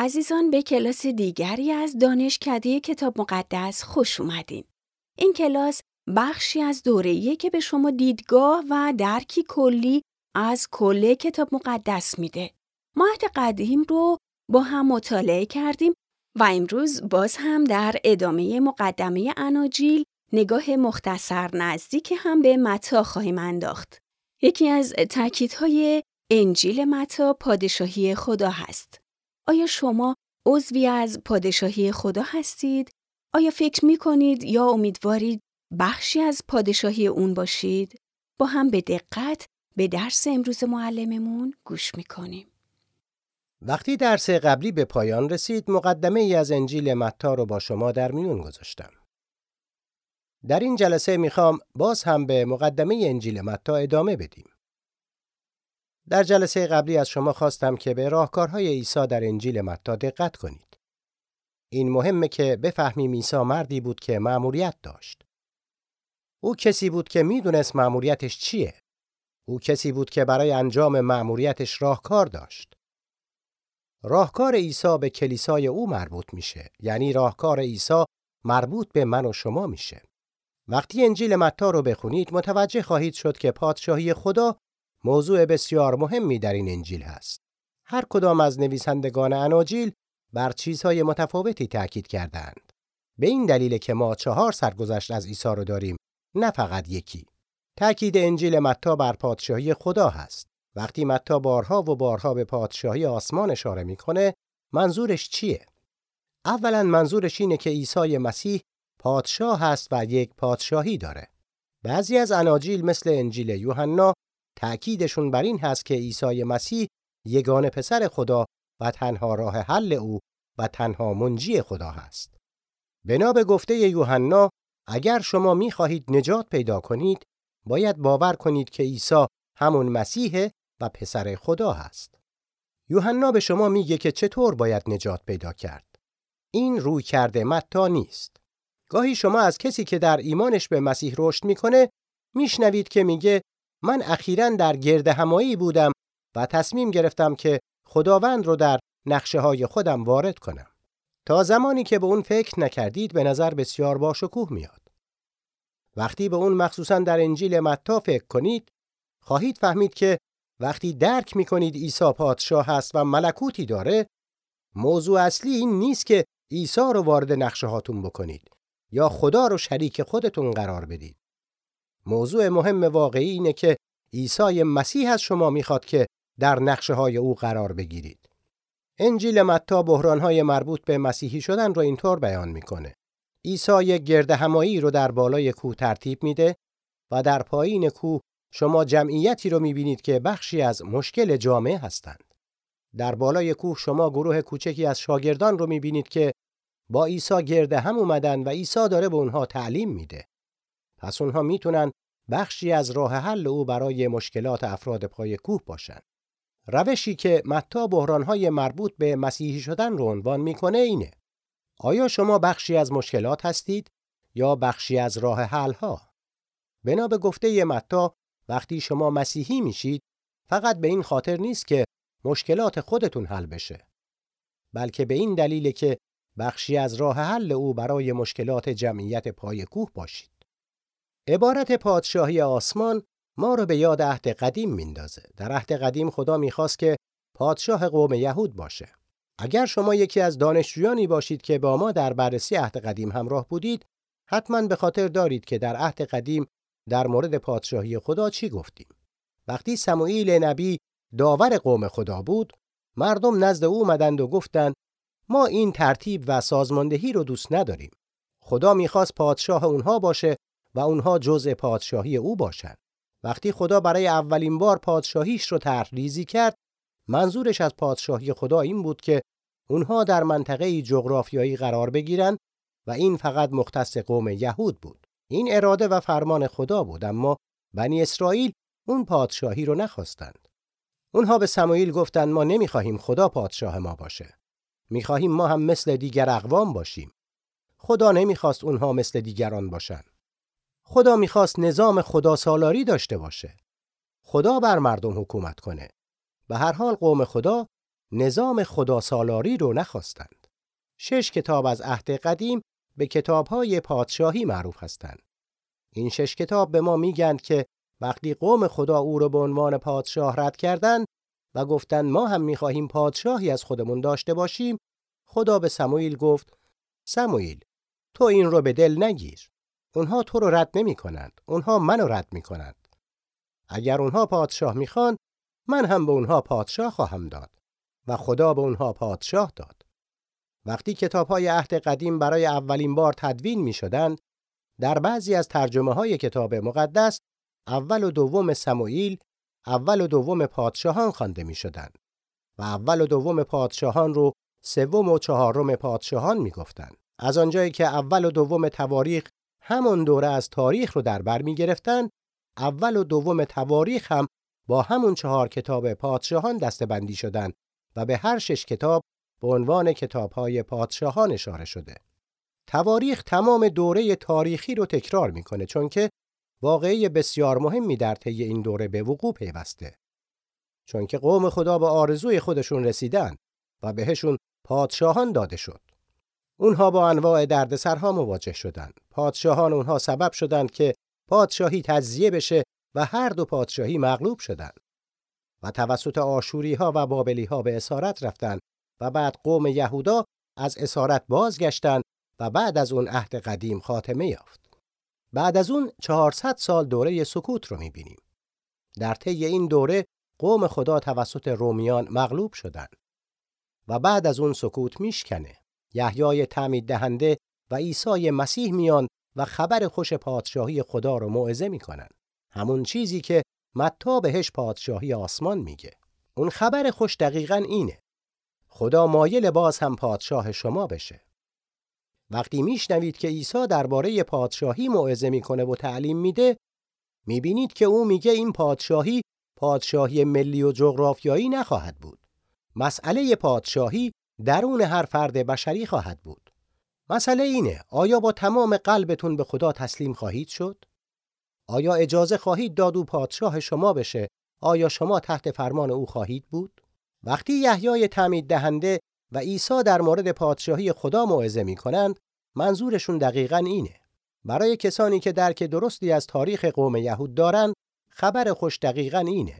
عزیزان به کلاس دیگری از دانشکده کتاب مقدس خوش اومدین. این کلاس بخشی از دوره‌ایه که به شما دیدگاه و درکی کلی از کل کتاب مقدس میده. ما عهد قدیم رو با هم مطالعه کردیم و امروز باز هم در ادامه مقدمه اناجیل نگاه مختصر نزدیک هم به متا خواهیم انداخت. یکی از تاکیدهای انجیل متا پادشاهی خدا هست. آیا شما عضوی از پادشاهی خدا هستید؟ آیا فکر می کنید یا امیدوارید بخشی از پادشاهی اون باشید؟ با هم به دقت به درس امروز معلممون گوش می کنیم. وقتی درس قبلی به پایان رسید مقدمه ای از انجیل متا رو با شما در میون گذاشتم. در این جلسه می‌خوام باز هم به مقدمه انجیل متا ادامه بدیم. در جلسه قبلی از شما خواستم که به راهکارهای عیسی در انجیل متا دقت کنید. این مهمه که بفهمیم عیسی مردی بود که مأموریت داشت. او کسی بود که می‌دونست مأموریتش چیه. او کسی بود که برای انجام مأموریتش راهکار داشت. راهکار عیسی به کلیسای او مربوط میشه یعنی راهکار عیسی مربوط به من و شما میشه وقتی انجیل متا رو بخونید متوجه خواهید شد که پادشاهی خدا موضوع بسیار مهمی در این انجیل هست. هر کدام از نویسندگان اناجیل بر چیزهای متفاوتی تاکید کردند. به این دلیل که ما چهار سرگذشت از عیسی رو داریم نه فقط یکی. تاکید انجیل متا بر پادشاهی خدا هست. وقتی متا بارها و بارها به پادشاهی آسمان اشاره می‌کنه منظورش چیه؟ اولا منظورش اینه که عیسی مسیح پادشاه هست و یک پادشاهی داره. بعضی از اناجیل مثل انجیل یوحنا تأکیدشون بر این هست که عیسی مسیح یگان پسر خدا و تنها راه حل او و تنها منجی خدا هست بنا به گفته یوحنا اگر شما می‌خواهید نجات پیدا کنید باید باور کنید که عیسی همون مسیح و پسر خدا هست. یوحنا به شما میگه که چطور باید نجات پیدا کرد. این روی کرده متا نیست. گاهی شما از کسی که در ایمانش به مسیح رشد می‌کنه میشنوید که میگه من اخیرا در گرد همایی بودم و تصمیم گرفتم که خداوند رو در نقشه های خودم وارد کنم. تا زمانی که به اون فکر نکردید به نظر بسیار باشکوه میاد. وقتی به اون مخصوصا در انجیل متا فکر کنید خواهید فهمید که وقتی درک می کنید عیسی پادشاه هست و ملکوتی داره موضوع اصلی این نیست که عیسی رو وارد نقشه هاتون بکنید یا خدا رو شریک خودتون قرار بدید موضوع مهم واقعی اینه که عیسی مسیح از شما می‌خواد که در نقشه های او قرار بگیرید انجیل متا بحران های مربوط به مسیحی شدن رو اینطور بیان می‌کنه عیسی یک گرد همایی رو در بالای کوه ترتیب میده و در پایین کوه شما جمعیتی رو می‌بینید که بخشی از مشکل جامعه هستند. در بالای کوه شما گروه کوچکی از شاگردان رو می‌بینید که با عیسی گرد هم اومدن و عیسی داره به اونها تعلیم میده. پس اونها می‌تونن بخشی از راه حل او برای مشکلات افراد پای کوه باشن. روشی که متا بحرانهای مربوط به مسیحی شدن رو عنوان می‌کنه اینه. آیا شما بخشی از مشکلات هستید یا بخشی از راه حل ها؟ بنا به گفته متا وقتی شما مسیحی میشید فقط به این خاطر نیست که مشکلات خودتون حل بشه بلکه به این دلیل که بخشی از راه حل او برای مشکلات جمعیت پای کوه باشید عبارت پادشاهی آسمان ما رو به یاد عهد قدیم میندازه. در عهد قدیم خدا می‌خواست که پادشاه قوم یهود باشه. اگر شما یکی از دانشجویانی باشید که با ما در بررسی عهد قدیم همراه بودید حتما به خاطر دارید که در عهد قدیم در مورد پادشاهی خدا چی گفتیم. وقتی سموئیل نبی داور قوم خدا بود مردم نزد او اومدند و گفتند ما این ترتیب و سازماندهی رو دوست نداریم. خدا می‌خواست پادشاه اونها باشه و اونها جزء پادشاهی او باشند وقتی خدا برای اولین بار پادشاهیش رو طرح ریزی کرد منظورش از پادشاهی خدا این بود که اونها در منطقه جغرافیایی قرار بگیرن و این فقط مختص قوم یهود بود این اراده و فرمان خدا بود اما بنی اسرائیل اون پادشاهی رو نخواستند. اونها به سموئیل گفتند ما نمی‌خواهیم خدا پادشاه ما باشه. می‌خواهیم ما هم مثل دیگر اقوام باشیم. خدا نمی‌خواست اونها مثل دیگران باشن. خدا می‌خواست نظام خدا سالاری داشته باشه. خدا بر مردم حکومت کنه. به هر حال قوم خدا نظام خداسالاری رو نخواستند. شش کتاب از عهد قدیم به کتابهای پادشاهی معروف هستند. این شش کتاب به ما میگند که وقتی قوم خدا او را به عنوان پادشاه رد کردند و گفتند ما هم می‌خواهیم پادشاهی از خودمون داشته باشیم خدا به سموئیل گفت سموئیل تو این رو به دل نگیر اونها تو رو رد نمی کنند اونها منو رد می کنند اگر اونها پادشاه می‌خوان من هم به اونها پادشاه خواهم داد و خدا به اونها پادشاه داد. وقتی کتاب های عهد قدیم برای اولین بار تدوین می شدند در بعضی از ترجمه های کتاب مقدس اول و دوم سموئیل اول و دوم پادشاهان خوانده می شدند و اول و دوم پادشاهان رو سوم و چهارم پادشاهان می گفتن. از آنجایی که اول و دوم تواریخ همون دوره از تاریخ رو در بر می گرفتن اول و دوم تواریخ هم با همون چهار کتاب پادشاهان دستبندی شدند و به هر شش کتاب به عنوان کتابهای پادشاهان اشاره شده. تواریخ تمام دوره تاریخی رو تکرار می‌کنه چون که واقعی بسیار مهمی در طی این دوره به وقوع پیوسته. چون که قوم خدا به آرزوی خودشون رسیدن و بهشون پادشاهان داده شد. اونها با انواع دردسرها مواجه شدند. پادشاهان اونها سبب شدند که پادشاهی تجزیه بشه و هر دو پادشاهی مغلوب شدند. و توسط آشوری ها و بابلی ها به اسارت رفتند و بعد قوم یهودا از اسارت بازگشتند و بعد از اون عهد قدیم خاتمه یافت. بعد از اون 400 سال دوره سکوت رو می‌بینیم. در طی این دوره قوم خدا توسط رومیان مغلوب شدند. و بعد از اون سکوت میشکنه. یحیای تعمید دهنده و عیسی مسیح میان و خبر خوش پادشاهی خدا رو موعظه می‌کنن. همون چیزی که متا بهش پادشاهی آسمان میگه. اون خبر خوش دقیقا اینه. خدا مایل باز هم پادشاه شما بشه. وقتی میشنوید که عیسی درباره پادشاهی موعظه می‌کنه و تعلیم میده، می‌بینید که او میگه این پادشاهی پادشاهی ملی و جغرافیایی نخواهد بود. مسئله پادشاهی درون هر فرد بشری خواهد بود. مسئله اینه آیا با تمام قلبتون به خدا تسلیم خواهید شد؟ آیا اجازه خواهید داد او پادشاه شما بشه؟ آیا شما تحت فرمان او خواهید بود؟ وقتی یحیای تعمید دهنده و عیسی در مورد پادشاهی خدا موعظه می کنند، منظورشون دقیقا اینه. برای کسانی که درک درستی از تاریخ قوم یهود دارند، خبر خوش دقیقا اینه.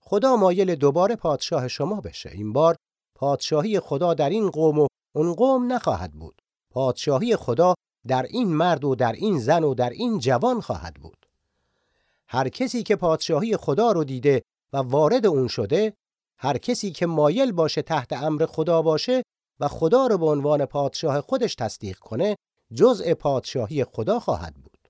خدا مایل دوباره پادشاه شما بشه. این بار پادشاهی خدا در این قوم و اون قوم نخواهد بود. پادشاهی خدا در این مرد و در این زن و در این جوان خواهد بود. هر کسی که پادشاهی خدا رو دیده و وارد اون شده، هر کسی که مایل باشه تحت امر خدا باشه و خدا رو به عنوان پادشاه خودش تصدیق کنه، جزء پادشاهی خدا خواهد بود.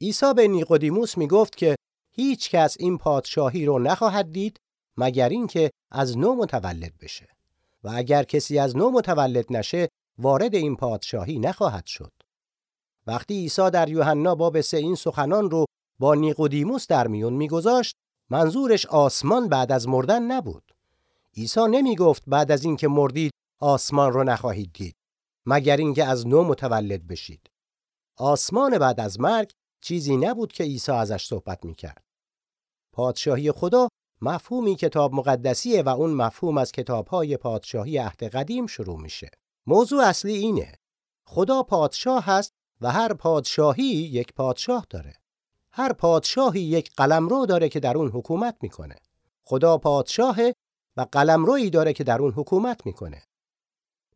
عیسی به نیقودیموس می گفت که هیچ کس این پادشاهی رو نخواهد دید مگر اینکه از نو متولد بشه و اگر کسی از نو متولد نشه وارد این پادشاهی نخواهد شد. وقتی عیسی در یوحنا باب سه این سخنان رو با نیقودیموس در میون میگذاشت منظورش آسمان بعد از مردن نبود. عیسی نمی گفت بعد از اینکه مردید آسمان رو نخواهید دید مگر اینکه از نو متولد بشید. آسمان بعد از مرگ چیزی نبود که عیسی ازش صحبت می‌کرد. پادشاهی خدا مفهومی کتاب مقدسیه و اون مفهوم از کتابهای پادشاهی عهد قدیم شروع میشه. موضوع اصلی اینه. خدا پادشاه هست و هر پادشاهی یک پادشاه داره. هر پادشاهی یک قلمرو داره که در اون حکومت می‌کنه. خدا پادشاهه و قلمرویی داره که در اون حکومت می‌کنه.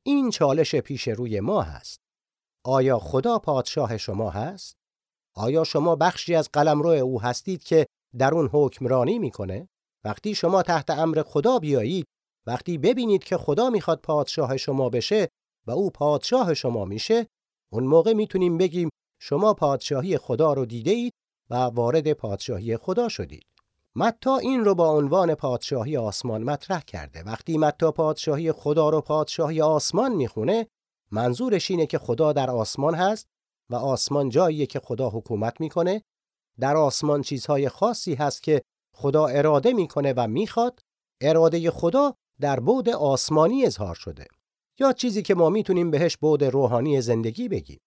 این چالش پیش روی ما هست. آیا خدا پادشاه شما هست؟ آیا شما بخشی از قلمرو او هستید که در اون حکمرانی می‌کنه؟ وقتی شما تحت امر خدا بیایید، وقتی ببینید که خدا می‌خواد پادشاه شما بشه و او پادشاه شما میشه، اون موقع می‌تونیم بگیم شما پادشاهی خدا رو دیده اید و وارد پادشاهی خدا شدید. متا این رو با عنوان پادشاهی آسمان مطرح کرده. وقتی متا پادشاهی خدا رو پادشاهی آسمان می‌خونه، منظورش اینه که خدا در آسمان هست و آسمان جاییه که خدا حکومت می‌کنه. در آسمان چیزهای خاصی هست که خدا اراده می‌کنه و می‌خواد. اراده خدا در بعد آسمانی اظهار شده. یا چیزی که ما می‌تونیم بهش بعد روحانی زندگی بگیم.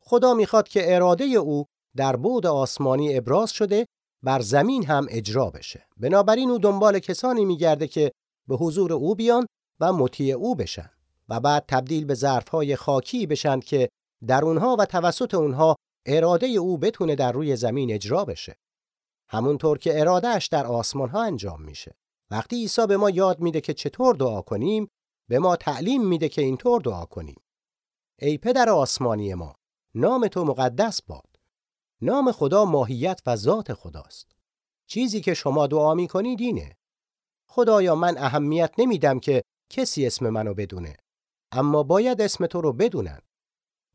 خدا می‌خواد که اراده او در بعد آسمانی ابراز شده بر زمین هم اجرا بشه. بنابراین او دنبال کسانی میگرده که به حضور او بیان و مطیع او بشن و بعد تبدیل به ظرفهای خاکی بشن که در اونها و توسط اونها اراده او بتونه در روی زمین اجرا بشه. همونطور که ارادهش در آسمان ها انجام میشه. وقتی عیسی به ما یاد میده که چطور دعا کنیم، به ما تعلیم میده که اینطور دعا کنیم. ای پدر آسمانی ما، نام تو مقدس باد. نام خدا ماهیت و ذات خداست. چیزی که شما دعا می‌کنید اینه. خدایا من اهمیت نمیدم که کسی اسم منو بدونه. اما باید اسم تو رو بدونن.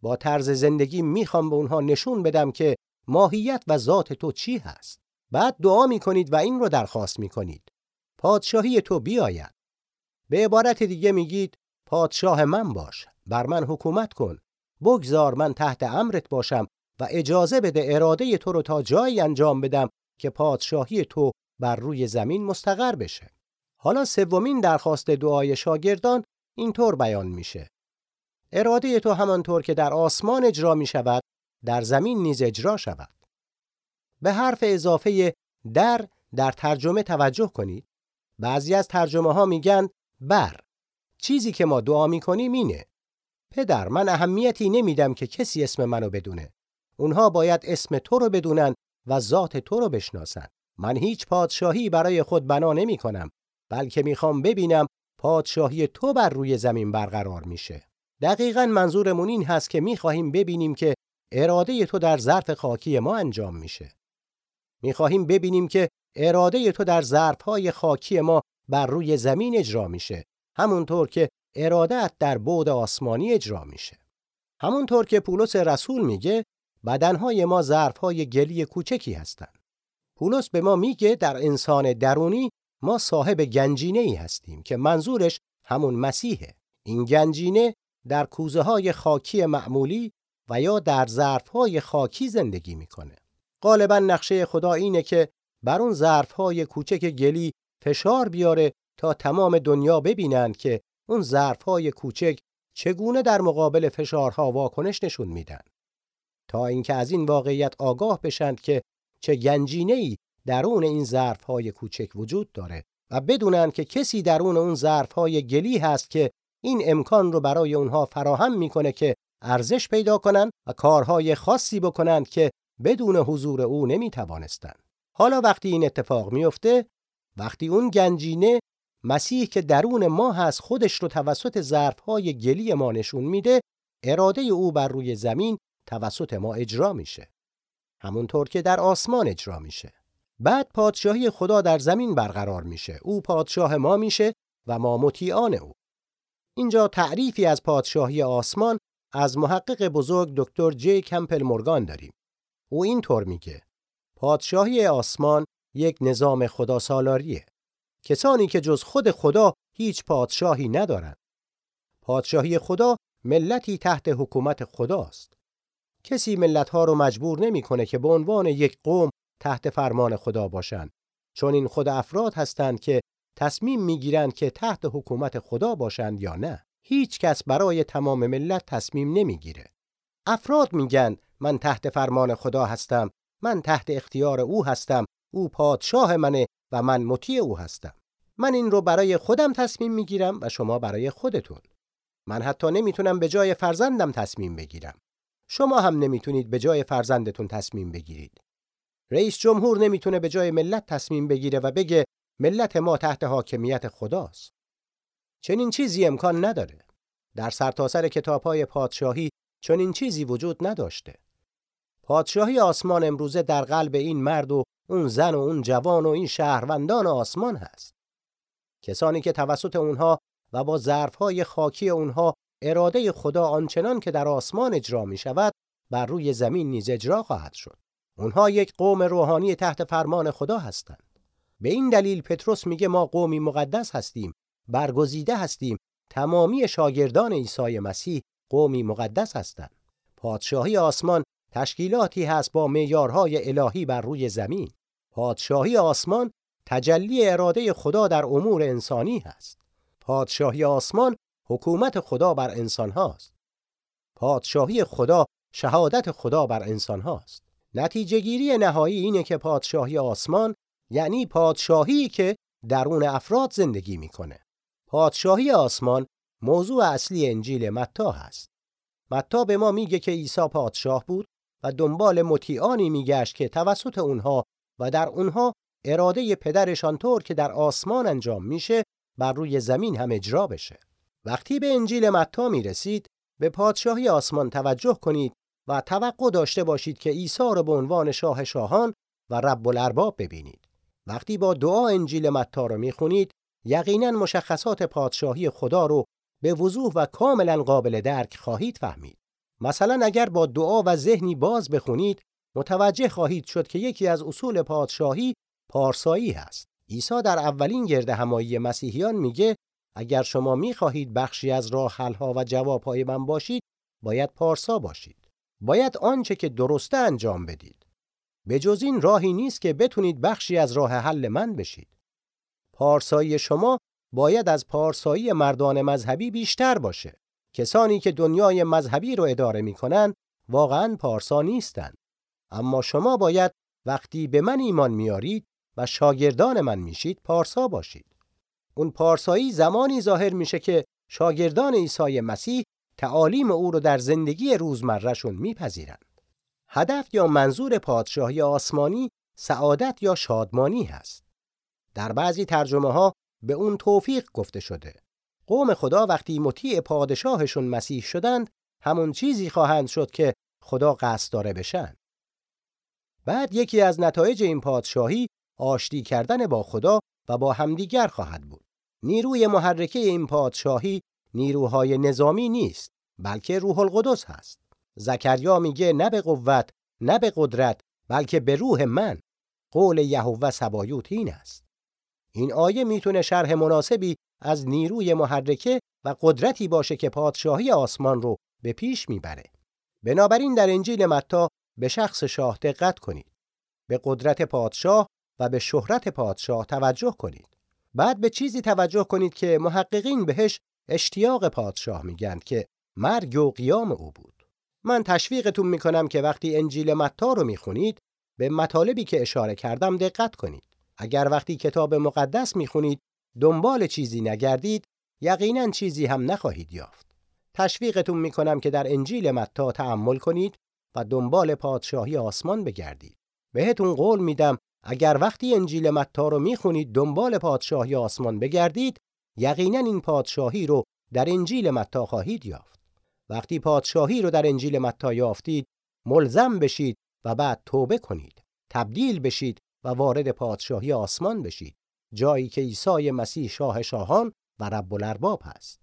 با طرز زندگی می‌خوام به اونها نشون بدم که ماهیت و ذات تو چی هست. بعد دعا می‌کنید و این رو درخواست می‌کنید. پادشاهی تو بیاید. به عبارت دیگه میگید پادشاه من باش. بر من حکومت کن. بگذار من تحت امرت باشم و اجازه بده اراده تو رو تا جایی انجام بدم که پادشاهی تو بر روی زمین مستقر بشه. حالا سومین درخواست دعای شاگردان اینطور بیان میشه. اراده تو همانطور که در آسمان اجرا می شود در زمین نیز اجرا شود. به حرف اضافه در در ترجمه توجه کنید. بعضی از ترجمه ها میگن بر. چیزی که ما دعا می کنیم اینه. پدر من اهمیتی نمیدم که کسی اسم منو بدونه. اونها باید اسم تو رو بدونن و ذات تو رو بشناسن. من هیچ پادشاهی برای خود بنا نمی کنم بلکه می‌خوام ببینم پادشاهی تو بر روی زمین برقرار میشه. دقیقا منظورمون این هست که می‌خواهیم ببینیم که اراده تو در ظرف خاکی ما انجام میشه. می‌خواهیم ببینیم که اراده تو در ظرفهای خاکی ما بر روی زمین اجرا میشه. همونطور که ارادت در بعد آسمانی اجرا میشه. همونطور که پولس رسول میگه بدنهای ما ظرفهای گلی کوچکی هستند. پولس به ما میگه در انسان درونی ما صاحب گنجینه ای هستیم که منظورش همون مسیحه. این گنجینه در کوزه های خاکی معمولی و یا در ظرف های خاکی زندگی می‌کنه. غالبا نقشه خدا اینه که بر اون ظرف های کوچک گلی فشار بیاره تا تمام دنیا ببینند که اون ظرف های کوچک چگونه در مقابل فشارها واکنش نشون میدن. تا اینکه از این واقعیت آگاه بشند که چه گنجینه ای درون این ظرف های کوچک وجود داره و بدونن که کسی درون اون ظرف های گلی هست که این امکان رو برای اونها فراهم می‌کنه که ارزش پیدا کنن و کارهای خاصی بکنن که بدون حضور او نمی‌توانستن. حالا وقتی این اتفاق میفته وقتی اون گنجینه مسیح که درون ما هست خودش رو توسط ظرفهای گلی ما نشون میده اراده او بر روی زمین توسط ما اجرا میشه همونطور که در آسمان اجرا میشه بعد پادشاهی خدا در زمین برقرار میشه او پادشاه ما میشه و ما مطیعان او اینجا تعریفی از پادشاهی آسمان از محقق بزرگ دکتر جی کمپل مورگان داریم. او اینطور میگه: پادشاهی آسمان یک نظام خدا سالاریه. کسانی که جز خود خدا هیچ پادشاهی ندارند. پادشاهی خدا ملتی تحت حکومت خداست. کسی ملتها رو مجبور نمی‌کنه که به عنوان یک قوم تحت فرمان خدا باشند چون این خود افراد هستند که تصمیم می‌گیرند که تحت حکومت خدا باشند یا نه هیچ کس برای تمام ملت تصمیم نمی‌گیره افراد میگن من تحت فرمان خدا هستم من تحت اختیار او هستم او پادشاه منه و من مطیع او هستم من این رو برای خودم تصمیم می‌گیرم و شما برای خودتون من حتی نمی‌تونم به جای فرزندم تصمیم بگیرم شما هم نمی‌تونید به جای فرزندتون تصمیم بگیرید رئیس جمهور نمی‌تونه به جای ملت تصمیم بگیره و بگه ملت ما تحت حاکمیت خداست. چنین چیزی امکان نداره. در سرتاسر سر کتابهای پادشاهی چنین چیزی وجود نداشته. پادشاهی آسمان امروزه در قلب این مرد و اون زن و اون جوان و این شهروندان آسمان هست. کسانی که توسط اونها و با ظرفهای خاکی اونها اراده خدا آنچنان که در آسمان اجرا می شود بر روی زمین نیز اجرا خواهد شد. اونها یک قوم روحانی تحت فرمان خدا هستند. به این دلیل پتروس میگه ما قومی مقدس هستیم، برگزیده هستیم، تمامی شاگردان عیسی مسیح قومی مقدس هستند. پادشاهی آسمان تشکیلاتی هست با معیارهای الهی بر روی زمین. پادشاهی آسمان تجلی اراده خدا در امور انسانی هست. پادشاهی آسمان حکومت خدا بر انسان هاست. پادشاهی خدا شهادت خدا بر انسان هاست. نتیجه گیری نهایی اینه که پادشاهی آسمان یعنی پادشاهی که درون افراد زندگی می‌کنه. پادشاهی آسمان موضوع اصلی انجیل متا هست. متا به ما میگه که عیسی پادشاه بود و دنبال مطیعانی میگشت که توسط اونها و در اونها اراده پدرشان طور که در آسمان انجام میشه بر روی زمین هم اجرا بشه. وقتی به انجیل متا می‌رسید به پادشاهی آسمان توجه کنید و توقع داشته باشید که عیسی را به عنوان شاه شاهان و رب الارباب ببینید. وقتی با دعا انجیل متا رو می‌خونید یقینا مشخصات پادشاهی خدا رو به وضوح و کاملا قابل درک خواهید فهمید. مثلا اگر با دعا و ذهنی باز بخونید متوجه خواهید شد که یکی از اصول پادشاهی پارسایی هست. عیسی در اولین گرد همایی مسیحیان میگه اگر شما می‌خواهید بخشی از راه حلها و جوابهای من باشید باید پارسا باشید. باید آنچه که درسته انجام بدید. به جز این راهی نیست که بتونید بخشی از راه حل من بشید. پارسایی شما باید از پارسایی مردان مذهبی بیشتر باشه. کسانی که دنیای مذهبی رو اداره می‌کنن واقعا پارسا نیستن. اما شما باید وقتی به من ایمان میارید و شاگردان من میشید پارسا باشید. اون پارسایی زمانی ظاهر میشه که شاگردان عیسی مسیح تعالیم او رو در زندگی روزمرهشون میپذیرند. هدف یا منظور پادشاهی آسمانی سعادت یا شادمانی هست. در بعضی ترجمه ها به اون توفیق گفته شده. قوم خدا وقتی مطیع پادشاهشون مسیح شدند همون چیزی خواهند شد که خدا قصد داره بشن. بعد یکی از نتایج این پادشاهی آشتی کردن با خدا و با همدیگر خواهد بود. نیروی محرکه این پادشاهی نیروهای نظامی نیست بلکه روح القدس هست. زکریا میگه نه به قوت نه به قدرت بلکه به روح من قول یهوه سبایوت این است. این آیه می‌تونه شرح مناسبی از نیروی محرکه و قدرتی باشه که پادشاهی آسمان رو به پیش می‌بره. بنابراین در انجیل متا به شخص شاه دقت کنید. به قدرت پادشاه و به شهرت پادشاه توجه کنید. بعد به چیزی توجه کنید که محققین بهش اشتیاق پادشاه میگن که مرگ و قیام او بود. من تشویقتون می‌کنم که وقتی انجیل متا رو می‌خونید به مطالبی که اشاره کردم دقت کنید. اگر وقتی کتاب مقدس می‌خونید دنبال چیزی نگردید یقینا چیزی هم نخواهید یافت. تشویقتون می‌کنم که در انجیل متا تأمل کنید و دنبال پادشاهی آسمان بگردید. بهتون قول میدم اگر وقتی انجیل متا رو می‌خونید دنبال پادشاهی آسمان بگردید یقینا این پادشاهی رو در انجیل متا خواهید یافت. وقتی پادشاهی رو در انجیل متا یافتید ملزم بشید و بعد توبه کنید. تبدیل بشید و وارد پادشاهی آسمان بشید. جایی که عیسی مسیح شاه شاهان و رب الارباب هست.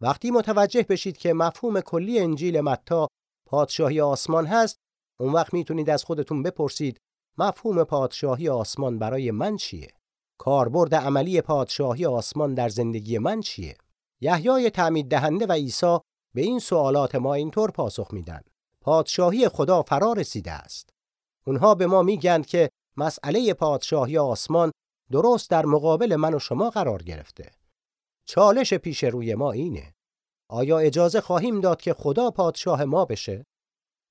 وقتی متوجه بشید که مفهوم کلی انجیل متا پادشاهی آسمان هست اون وقت می‌تونید از خودتون بپرسید مفهوم پادشاهی آسمان برای من چیه؟ کاربرد عملی پادشاهی آسمان در زندگی من چیه؟ یحیای تعمید دهنده و عیسی به این سوالات ما اینطور پاسخ میدن. پادشاهی خدا فرا رسیده است. اونها به ما میگن که مسئله پادشاهی آسمان درست در مقابل من و شما قرار گرفته. چالش پیش روی ما اینه. آیا اجازه خواهیم داد که خدا پادشاه ما بشه؟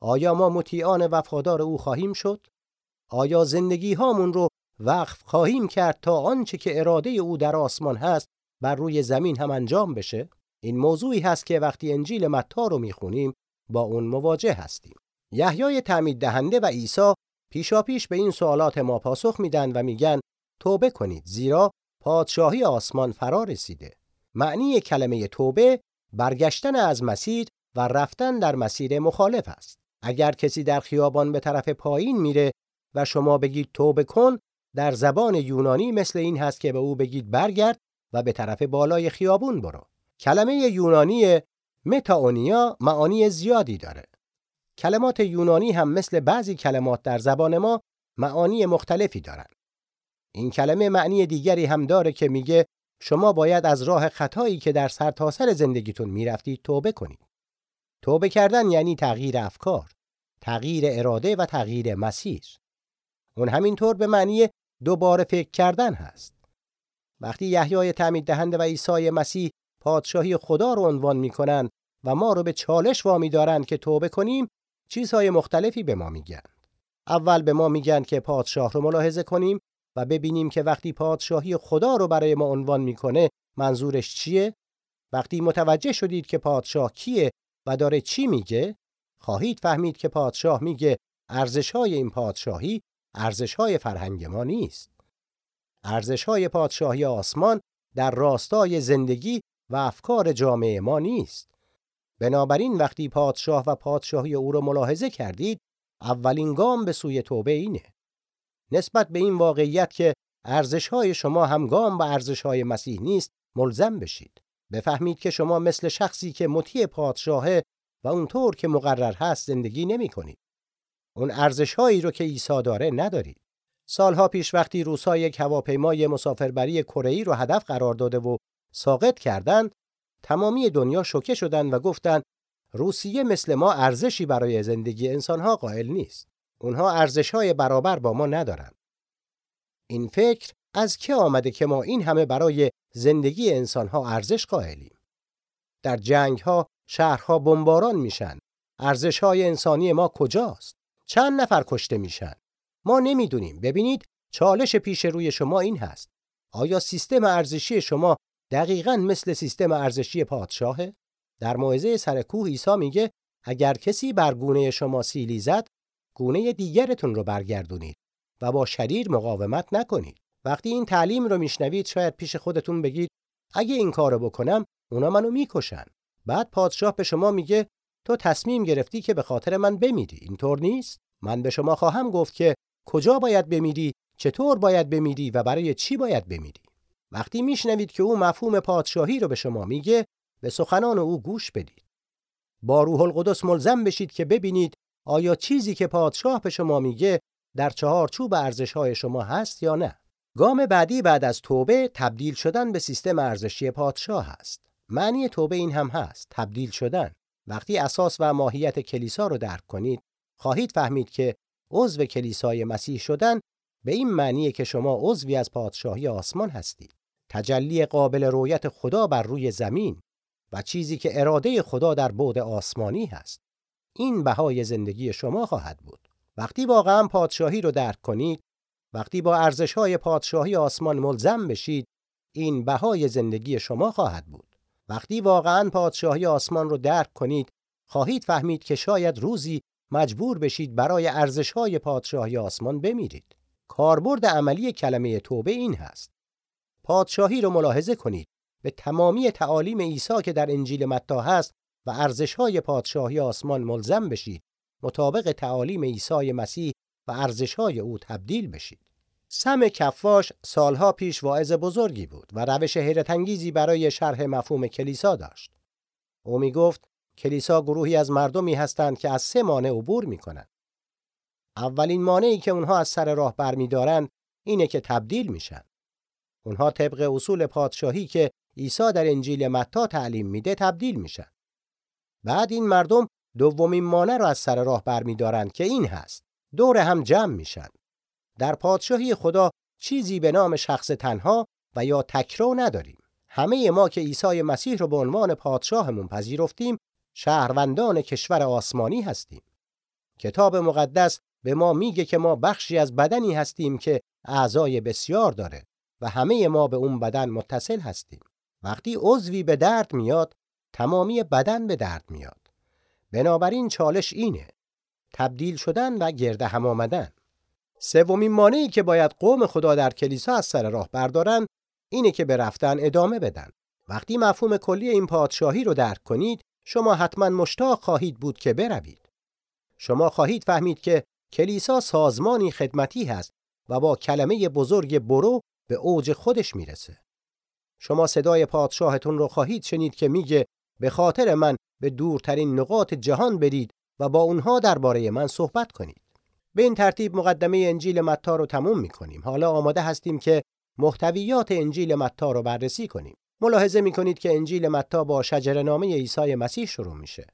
آیا ما مطیعان وفادار او خواهیم شد؟ آیا زندگی هامون رو وقف خواهیم کرد تا آنچه که اراده او در آسمان هست بر روی زمین هم انجام بشه؟ این موضوعی هست که وقتی انجیل متا رو می‌خونیم با اون مواجه هستیم. یحیای تعمید دهنده و عیسی پیشاپیش به این سوالات ما پاسخ میدن و میگن توبه کنید زیرا پادشاهی آسمان فرا رسیده. معنی کلمه توبه برگشتن از مسیر و رفتن در مسیر مخالف است. اگر کسی در خیابان به طرف پایین میره و شما بگید توبه کن در زبان یونانی مثل این هست که به او بگید برگرد و به طرف بالای خیابون برو. کلمه یونانی متاونیا معانی زیادی داره. کلمات یونانی هم مثل بعضی کلمات در زبان ما معانی مختلفی دارند. این کلمه معنی دیگری هم داره که میگه شما باید از راه خطایی که در سرتاسر زندگیتون می‌رفتید توبه کنید. توبه کردن یعنی تغییر افکار، تغییر اراده و تغییر مسیر. اون همینطور به معنی دوباره فکر کردن هست. وقتی یحیای تعمید دهنده و عیسی مسیح پادشاهی خدا رو عنوان می‌کنن و ما رو به چالش وامی دارند که توبه کنیم چیزهای مختلفی به ما میگن. اول به ما میگن که پادشاه رو ملاحظه کنیم و ببینیم که وقتی پادشاهی خدا رو برای ما عنوان می‌کنه منظورش چیه؟ وقتی متوجه شدید که پادشاه کیه و داره چی میگه خواهید فهمید که پادشاه میگه ارزش های این پادشاهی ارزش های فرهنگ ما نیست. ارزش های پادشاهی آسمان در راستای زندگی و افکار جامعه ما نیست. بنابراین وقتی پادشاه و پادشاهی او را ملاحظه کردید اولین گام به سوی توبه اینه. نسبت به این واقعیت که ارزش های شما همگام با ارزش های مسیح نیست ملزم بشید بفهمید که شما مثل شخصی که مطیع پادشاهه و اونطور که مقرر هست زندگی نمی کنید. اون ارزش هایی رو که عیسی داره ندارید. سالها پیش وقتی روسا یک هواپیمای مسافربری کره رو هدف قرار داده و ساقط کردند، تمامی دنیا شوکه شدند و گفتند روسیه مثل ما ارزشی برای زندگی انسانها قائل نیست. اونها ارزشهای برابر با ما ندارند. این فکر از که آمده که ما این همه برای زندگی انسانها ارزش قائلیم؟ در جنگ ها شهرها بمباران میشن. ارزش های انسانی ما کجاست؟ چند نفر کشته میشن؟ ما نمی‌دونیم. ببینید چالش پیش روی شما این هست. آیا سیستم ارزشی شما دقیقا مثل سیستم ارزشی پادشاهه؟ در موعظه سر کوه عیسی میگه اگر کسی بر گونه شما سیلی زد گونه دیگرتون رو برگردونید و با شریر مقاومت نکنید. وقتی این تعلیم رو میشنوید شاید پیش خودتون بگید اگه این کارو بکنم اونا منو می‌کشن. بعد پادشاه به شما میگه تو تصمیم گرفتی که به خاطر من بمیری. اینطور نیست؟ من به شما خواهم گفت که کجا باید بمیری، چطور باید بمیری و برای چی باید بمیری. وقتی میشنوید که او مفهوم پادشاهی رو به شما میگه به سخنان او گوش بدید. با روح القدس ملزم بشید که ببینید آیا چیزی که پادشاه به شما میگه در چهارچوب ارزش‌های شما هست یا نه. گام بعدی بعد از توبه تبدیل شدن به سیستم ارزشی پادشاه است. معنی توبه این هم هست، تبدیل شدن. وقتی اساس و ماهیت کلیسا رو درک کنید، خواهید فهمید که عضو کلیسای مسیح شدن به این معنیه که شما عضوی از پادشاهی آسمان هستید. تجلی قابل رویت خدا بر روی زمین و چیزی که اراده خدا در بعد آسمانی هست. این بهای زندگی شما خواهد بود. وقتی واقعا پادشاهی رو درک کنید، وقتی با ارزش‌های پادشاهی آسمان ملزم بشید، این بهای زندگی شما خواهد بود. وقتی واقعا پادشاهی آسمان رو درک کنید، خواهید فهمید که شاید روزی مجبور بشید برای ارزش‌های پادشاهی آسمان بمیرید. کاربرد عملی کلمه توبه این هست. پادشاهی رو ملاحظه کنید. به تمامی تعالیم عیسی که در انجیل متی هست و ارزش‌های پادشاهی آسمان ملزم بشید. مطابق تعالیم عیسی مسیح و ارزش‌های او تبدیل بشید. سم کفاش سالها پیش واعظ بزرگی بود و روش حیرت انگیزی برای شرح مفهوم کلیسا داشت. او می گفت کلیسا گروهی از مردمی هستند که از سه مانع عبور می کنند. اولین مانعی که اونها از سر راه برمیدارند اینه که تبدیل میشن. اونها طبق اصول پادشاهی که عیسی در انجیل متا تعلیم میده تبدیل میشن. بعد این مردم دومین مانع رو از سر راه برمیدارند که این هست. دور هم جمع میشن. در پادشاهی خدا چیزی به نام شخص تنها و یا تکرو نداریم. همه ما که عیسی مسیح رو به عنوان پادشاهمون پذیرفتیم، شهروندان کشور آسمانی هستیم. کتاب مقدس به ما میگه که ما بخشی از بدنی هستیم که اعضای بسیار داره و همه ما به اون بدن متصل هستیم. وقتی عضوی به درد میاد، تمامی بدن به درد میاد. بنابراین چالش اینه تبدیل شدن و گرده هم آمدن. سومین مانعی که باید قوم خدا در کلیسا از سر راه بردارن اینه که به رفتن ادامه بدن. وقتی مفهوم کلی این پادشاهی رو درک کنید، شما حتما مشتاق خواهید بود که بروید. شما خواهید فهمید که کلیسا سازمانی خدمتی هست و با کلمه بزرگ برو به اوج خودش می‌رسه. شما صدای پادشاهتون رو خواهید شنید که میگه به خاطر من به دورترین نقاط جهان برید و با اونها درباره من صحبت کنید. به این ترتیب مقدمه انجیل متا رو تموم می‌کنیم. حالا آماده هستیم که محتویات انجیل متا رو بررسی کنیم. ملاحظه می‌کنید که انجیل متا با شجرنامه عیسی مسیح شروع میشه.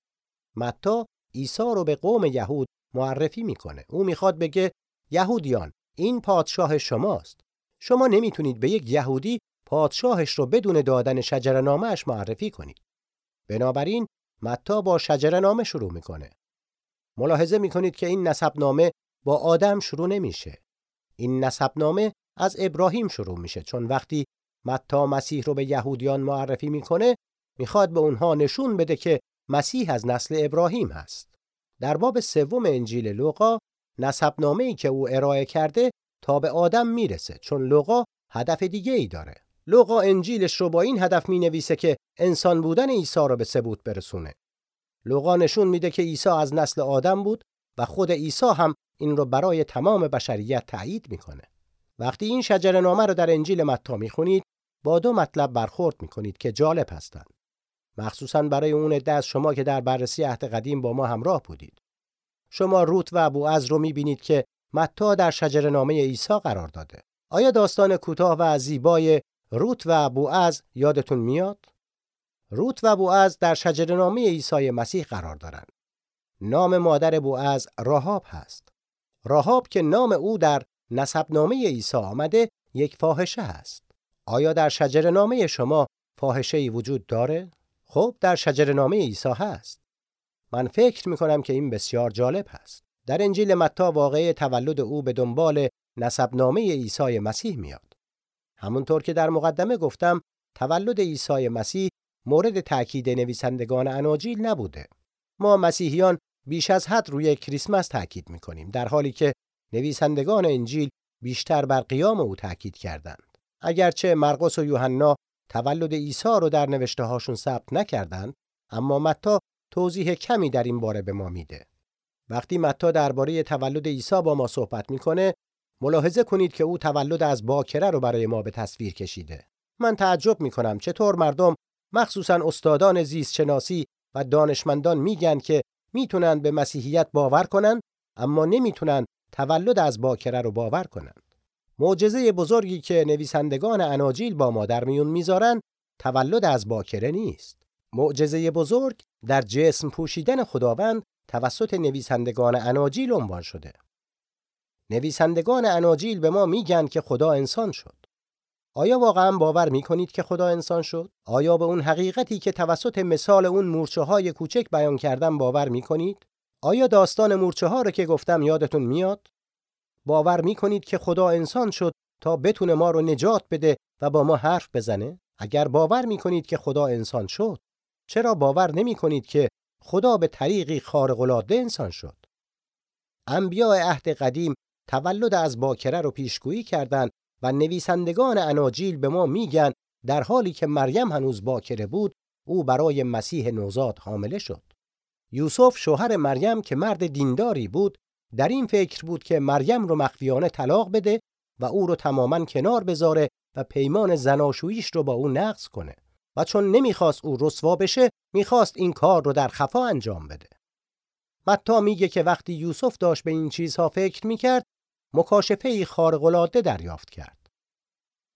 متا عیسی رو به قوم یهود معرفی می‌کنه. او می‌خواد بگه یهودیان این پادشاه شماست. شما نمی‌تونید به یک یهودی پادشاهش رو بدون دادن شجرنامهش معرفی کنید. بنابراین متا با شجرنامه شروع می‌کنه. ملاحظه می‌کنید که این نسبنامه با آدم شروع نمیشه. این نسبنامه از ابراهیم شروع میشه چون وقتی متی مسیح رو به یهودیان معرفی می‌کنه می‌خواد به اونها نشون بده که مسیح از نسل ابراهیم هست. در باب سوم انجیل لوقا نسبنامه ای که او ارائه کرده تا به آدم می‌رسه چون لوقا هدف دیگه ای داره. لوقا انجیلش رو با این هدف می نویسه که انسان بودن عیسی رو به ثبوت برسونه. لوقا نشون میده که عیسی از نسل آدم بود و خود عیسی هم این رو برای تمام بشریت تایید می‌کنه. وقتی این شجره نامه رو در انجیل متی می‌خونید با دو مطلب برخورد می‌کنید که جالب هستند. مخصوصا برای اون از شما که در بررسی عهد قدیم با ما همراه بودید. شما روت و ابوعز رو می‌بینید که متا در شجر نامه عیسی قرار داده. آیا داستان کوتاه و زیبای روت و بوعز یادتون میاد؟ روت و بوعز در شجر نامه عیسی مسیح قرار دارند. نام مادر بوعز راهاب هست. راهاب که نام او در نسب نامه عیسی آمده یک فاحشه است. آیا در شجر نامه شما فاحشه ای وجود داره؟ خب در شجر نامه عیسی هست. من فکر می کنم که این بسیار جالب هست. در انجیل متا واقعه تولد او به دنبال نسب نامه عیسی مسیح میاد. همونطور که در مقدمه گفتم تولد عیسی مسیح مورد تأکید نویسندگان اناجیل نبوده. ما مسیحیان بیش از حد روی کریسمس تأکید می کنیم در حالی که نویسندگان انجیل بیشتر بر قیام او تأکید کردند. اگرچه مرقس و یوحنا تولد عیسی رو در نوشته هاشون ثبت نکردند اما متا توضیح کمی در این باره به ما میده. وقتی متا درباره تولد عیسی با ما صحبت می‌کنه ملاحظه کنید که او تولد از باکره رو برای ما به تصویر کشیده. من تعجب می‌کنم چطور مردم مخصوصا استادان زیست شناسی و دانشمندان میگن که می‌تونن به مسیحیت باور کنن اما نمی‌تونن تولد از باکره رو باور کنند. معجزه بزرگی که نویسندگان اناجیل با ما در میون می‌ذارن تولد از باکره نیست. معجزه بزرگ در جسم پوشیدن خداوند توسط نویسندگان اناجیل عنوان شده. نویسندگان اناجیل به ما میگن که خدا انسان شد. آیا واقعا باور می‌کنید که خدا انسان شد؟ آیا به اون حقیقتی که توسط مثال اون مورچه های کوچک بیان کردم باور می‌کنید؟ آیا داستان مورچه ها رو که گفتم یادتون میاد؟ باور می‌کنید که خدا انسان شد تا بتونه ما رو نجات بده و با ما حرف بزنه؟ اگر باور می‌کنید که خدا انسان شد، چرا باور نمی کنید که خدا به طریقی خارق‌العاده انسان شد؟ انبیاء عهد قدیم تولد از باکره رو پیشگویی کردند و نویسندگان اناجیل به ما میگن در حالی که مریم هنوز باکره بود او برای مسیح نوزاد حامله شد. یوسف شوهر مریم که مرد دینداری بود در این فکر بود که مریم رو مخفیانه طلاق بده و او رو تماما کنار بذاره و پیمان زناشوییش رو با او نقض کنه. و چون نمی‌خواست او رسوا بشه می‌خواست این کار رو در خفا انجام بده. متا میگه که وقتی یوسف داشت به این چیزها فکر می‌کرد مکاشفه خارق‌العاده دریافت کرد.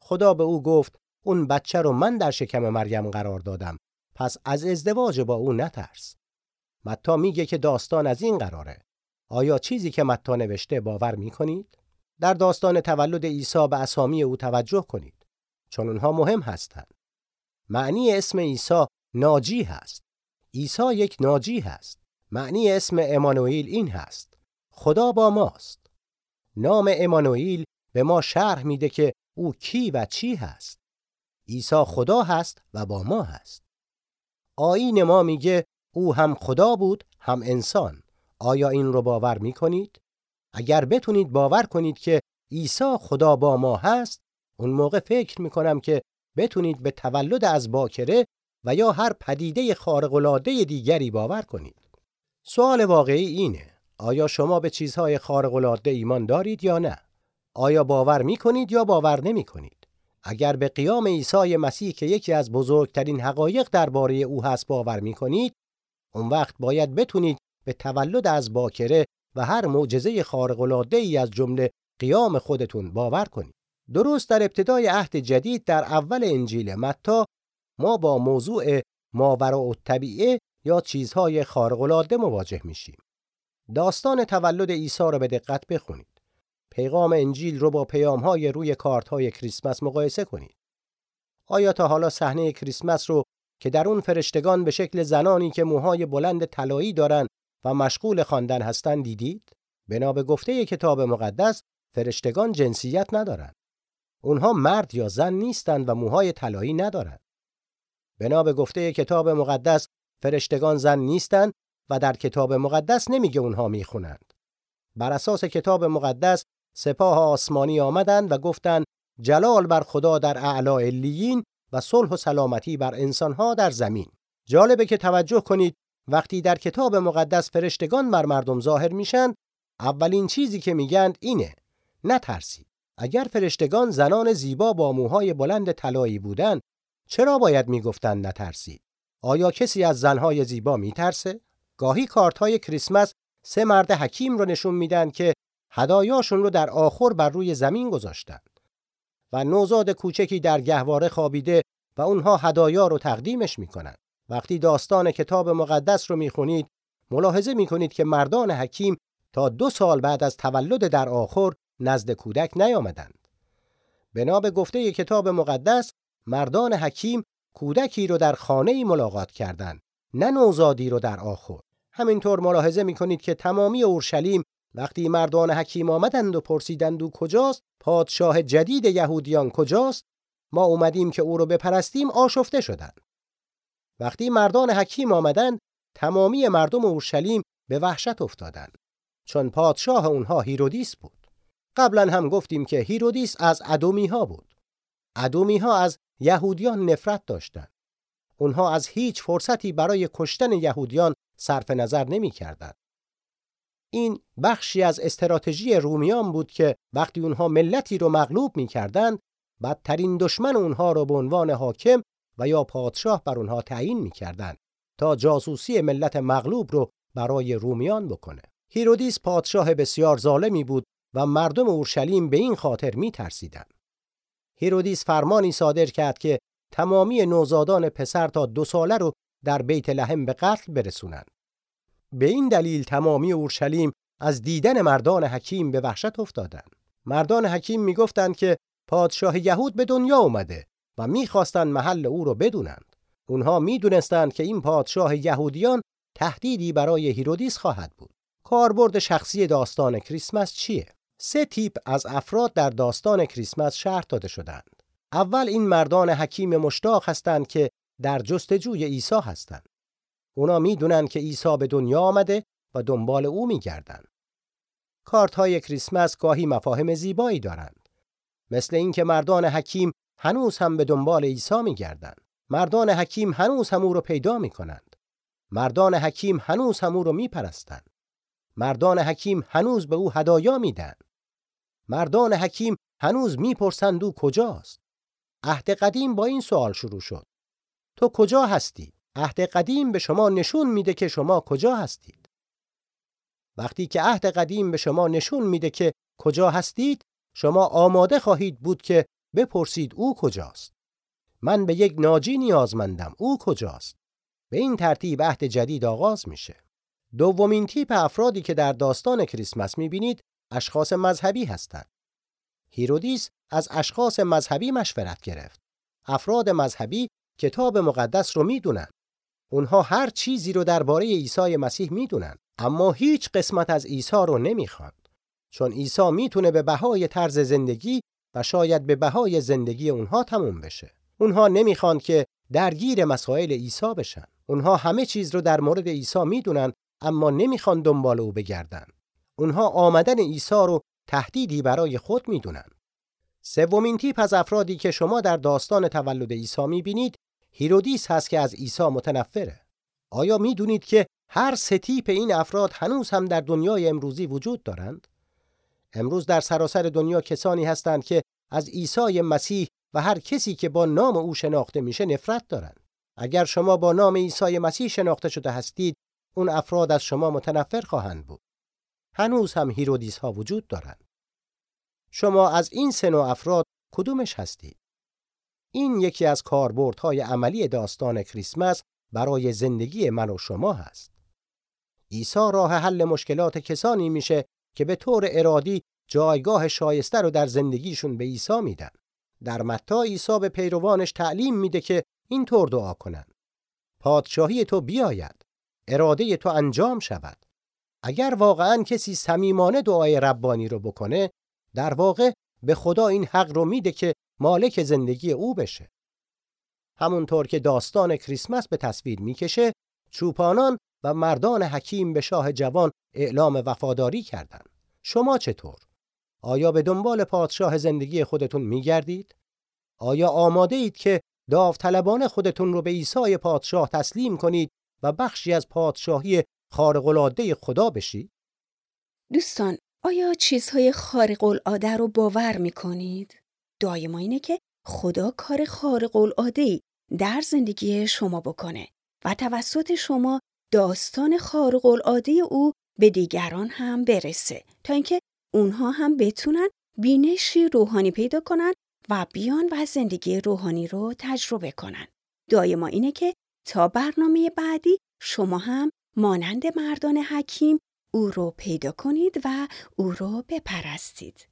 خدا به او گفت اون بچه رو من در شکم مریم قرار دادم پس از ازدواج با او نترس. متا میگه که داستان از این قراره. آیا چیزی که متا نوشته باور می‌کنید؟ در داستان تولد عیسی به اسامی او توجه کنید چون اونها مهم هستند. معنی اسم عیسی ناجی هست. عیسی یک ناجی هست. معنی اسم امانوئیل این هست. خدا با ماست. نام امانوئیل به ما شرح میده که او کی و چی هست. عیسی خدا هست و با ما هست. آیین ما میگه او هم خدا بود هم انسان. آیا این رو باور می‌کنید؟ اگر بتونید باور کنید که عیسی خدا با ما هست، اون موقع فکر می‌کنم که بتونید به تولد از باکره و یا هر پدیده خارق‌العاده دیگری باور کنید. سوال واقعی اینه آیا شما به چیزهای خارق‌العاده ایمان دارید یا نه؟ آیا باور می کنید یا باور نمی کنید؟ اگر به قیام عیسی مسیح که یکی از بزرگترین حقایق درباره او هست باور می کنید، اون وقت باید بتونید به تولد از باکره و هر معجزه خارق‌العاده ای از جمله قیام خودتون باور کنید. درست در ابتدای عهد جدید در اول انجیل متا ما با موضوع ماورا و طبیعه یا چیزهای خارق‌العاده مواجه میشیم. داستان تولد عیسی را به دقت بخونید. پیغام انجیل رو با پیامهای روی کارت‌های کریسمس مقایسه کنید. آیا تا حالا صحنه کریسمس رو که در اون فرشتگان به شکل زنانی که موهای بلند طلایی دارند و مشغول خواندن هستند دیدید؟ بنا به گفته کتاب مقدس فرشتگان جنسیت ندارند. اونها مرد یا زن نیستند و موهای طلایی ندارند. بنا به گفته کتاب مقدس فرشتگان زن نیستند و در کتاب مقدس نمیگه اونها می‌خونند. بر اساس کتاب مقدس سپاه آسمانی آمدند و گفتند جلال بر خدا در اعلی علیین و صلح و سلامتی بر انسانها در زمین. جالبه که توجه کنید وقتی در کتاب مقدس فرشتگان بر مردم ظاهر میشن اولین چیزی که میگن اینه نترسید اگر فرشتگان زنان زیبا با موهای بلند طلایی بودند چرا باید می‌گفتند نترسید آیا کسی از زنهای زیبا میترسه گاهی کارت های کریسمس سه مرد حکیم رو نشون میدن که هدایاشون رو در آخر بر روی زمین گذاشتند و نوزاد کوچکی در گهواره خوابیده و اونها هدایا رو تقدیمش می‌کنن وقتی داستان کتاب مقدس رو می‌خونید ملاحظه می‌کنید که مردان حکیم تا دو سال بعد از تولد در آخر نزد کودک نیامدند. بنا به گفته کتاب مقدس مردان حکیم کودکی رو در خانه ملاقات کردند نه نوزادی رو در آخر. همینطور ملاحظه می‌کنید که تمامی اورشلیم وقتی مردان حکیم آمدند و پرسیدند او کجاست پادشاه جدید یهودیان کجاست ما اومدیم که او رو بپرستیم آشفته شدند. وقتی مردان حکیم آمدند تمامی مردم اورشلیم به وحشت افتادند چون پادشاه اونها هیرودیس بود. قبلا هم گفتیم که هیرودیس از ادومی ها بود. ادومی ها از یهودیان نفرت داشتند. اونها از هیچ فرصتی برای کشتن یهودیان صرف نظر نمی کردن. این بخشی از استراتژی رومیان بود که وقتی اونها ملتی رو مغلوب می کردن بدترین دشمن اونها رو به عنوان حاکم و یا پادشاه بر اونها تعیین می‌کردند تا جاسوسی ملت مغلوب رو برای رومیان بکنه. هیرودیس پادشاه بسیار ظالمی بود و مردم اورشلیم به این خاطر میترسیدند. هیرودیس فرمانی صادر کرد که تمامی نوزادان پسر تا دو ساله رو در بیت لحم به قتل برسونند. به این دلیل تمامی اورشلیم از دیدن مردان حکیم به وحشت افتادند. مردان حکیم می‌گفتند که پادشاه یهود به دنیا اومده و می‌خواستند محل او رو بدونند. اونها می‌دونستند که این پادشاه یهودیان تهدیدی برای هیرودیس خواهد بود. کاربرد شخصی داستان کریسمس چیه؟ سه تیپ از افراد در داستان کریسمس شرح داده شدند. اول این مردان حکیم مشتاق هستند که در جستجوی عیسی هستند. اونا می‌دونند که عیسی به دنیا آمده و دنبال او میگردند. کارت های کریسمس گاهی مفاهیم زیبایی دارند. مثل اینکه مردان حکیم هنوز هم به دنبال عیسی میگردند. مردان حکیم هنوز هم او رو پیدا می‌کنند. مردان حکیم هنوز هم او رو میپرستند. مردان حکیم هنوز به او هدایا میدن. مردان حکیم هنوز می‌پرسند او کجاست. عهد قدیم با این سوال شروع شد. تو کجا هستی؟ عهد قدیم به شما نشون میده که شما کجا هستید. وقتی که عهد قدیم به شما نشون میده که کجا هستید، شما آماده خواهید بود که بپرسید او کجاست من به یک ناجی نیازمندم او کجاست به این ترتیب عهد جدید آغاز میشه دومین تیپ افرادی که در داستان کریسمس می‌بینید اشخاص مذهبی هستند هیرودیس از اشخاص مذهبی مشورت گرفت افراد مذهبی کتاب مقدس رو می‌دونن اونها هر چیزی رو درباره عیسی مسیح می‌دونن اما هیچ قسمت از عیسی رو نمی‌خوان چون عیسی می‌تونه به بهای طرز زندگی و شاید به بهای زندگی اونها تموم بشه. اونها نمی‌خوان که درگیر مسائل عیسی بشن. اونها همه چیز رو در مورد عیسی می‌دونن اما نمی‌خوان دنبال او بگردن. اونها آمدن عیسی رو تهدیدی برای خود می‌دونن. سومین تیپ از افرادی که شما در داستان تولد عیسی می‌بینید هیرودیس هست که از عیسی متنفره. آیا می‌دونید که هر سه تیپ این افراد هنوز هم در دنیای امروزی وجود دارند؟ امروز در سراسر دنیا کسانی هستند که از عیسی مسیح و هر کسی که با نام او شناخته میشه نفرت دارند. اگر شما با نام عیسی مسیح شناخته شده هستید، اون افراد از شما متنفر خواهند بود. هنوز هم هیرودیس ها وجود دارند. شما از این سه نوع افراد کدومش هستید؟ این یکی از کاربردهای عملی داستان کریسمس برای زندگی من و شما هست. عیسی راه حل مشکلات کسانی میشه که به طور ارادی جایگاه شایسته رو در زندگیشون به عیسی میدن. در متی عیسی به پیروانش تعلیم میده که اینطور دعا کنن. پادشاهی تو بیاید. اراده تو انجام شود. اگر واقعا کسی صمیمانه دعای ربانی رو بکنه، در واقع به خدا این حق رو میده که مالک زندگی او بشه. همونطور که داستان کریسمس به تصویر می‌کشه، چوپانان و مردان حکیم به شاه جوان اعلام وفاداری کردند. شما چطور؟ آیا به دنبال پادشاه زندگی خودتون میگردید؟ آیا آماده اید که داوطلبانه خودتون رو به عیسی پادشاه تسلیم کنید و بخشی از پادشاهی خارق خدا بشید؟ دوستان، آیا چیزهای خارق العاده رو باور می کنید؟ دعای ما اینه که خدا کار خارق العاده در زندگی شما بکنه و توسط شما داستان خارق العاده او به دیگران هم برسه تا اینکه اونها هم بتونن بینشی روحانی پیدا کنن و بیان و زندگی روحانی رو تجربه کنن. دعای ما اینه که تا برنامه بعدی شما هم مانند مردان حکیم او رو پیدا کنید و او رو بپرستید.